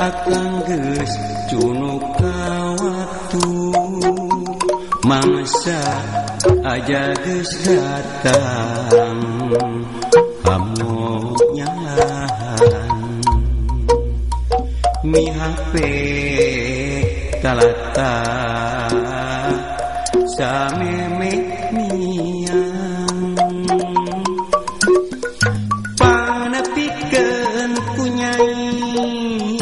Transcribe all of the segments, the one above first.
Akangges cunu waktu mangsa aja geus datang. kamunyahan mi HP talata sameme niang panepikeun kunyai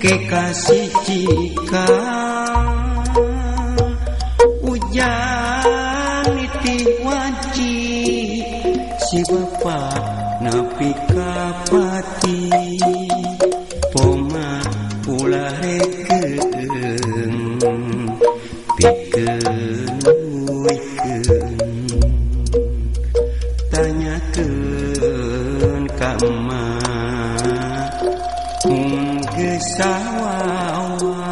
kekasih cikang si Bapa napi kapati. Poma ulah rekeung pikeun uikeun tanyakeun ka ema mun gesawawa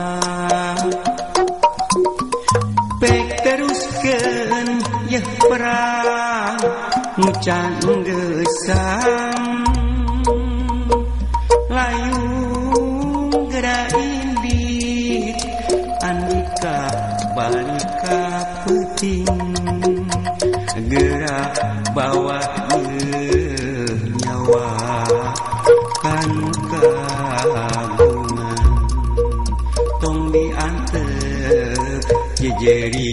pek teruskeun yeuh perang. canggesang layu gerak di andika balika puting gerak bawa nyawa kan kagungan tong diantep jejeri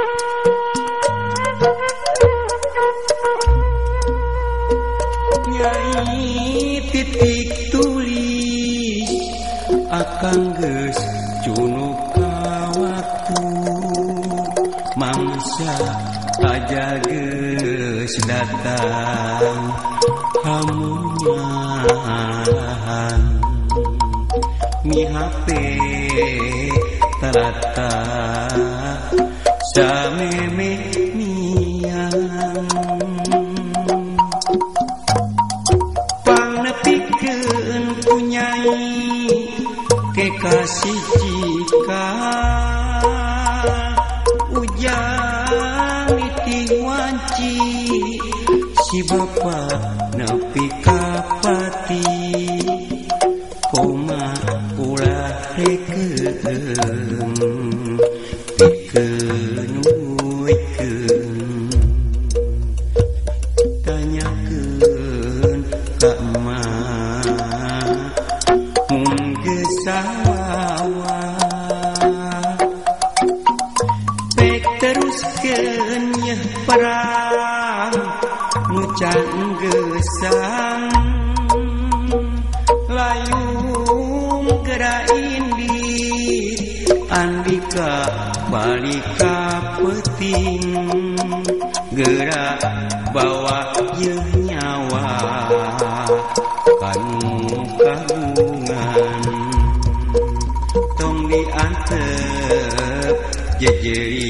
akangges junuka waktu mangsa tajages datang hamunahan. Mi HP terata sameme kekasih jika hujan wanci si bapak nepi kapati. Koma ulah rekeung pikeun tawa Pek terus kenyah perang Nucang gesang Layung gerain di Andika balik peting. Gerak bawa nyawa. thơm và dậy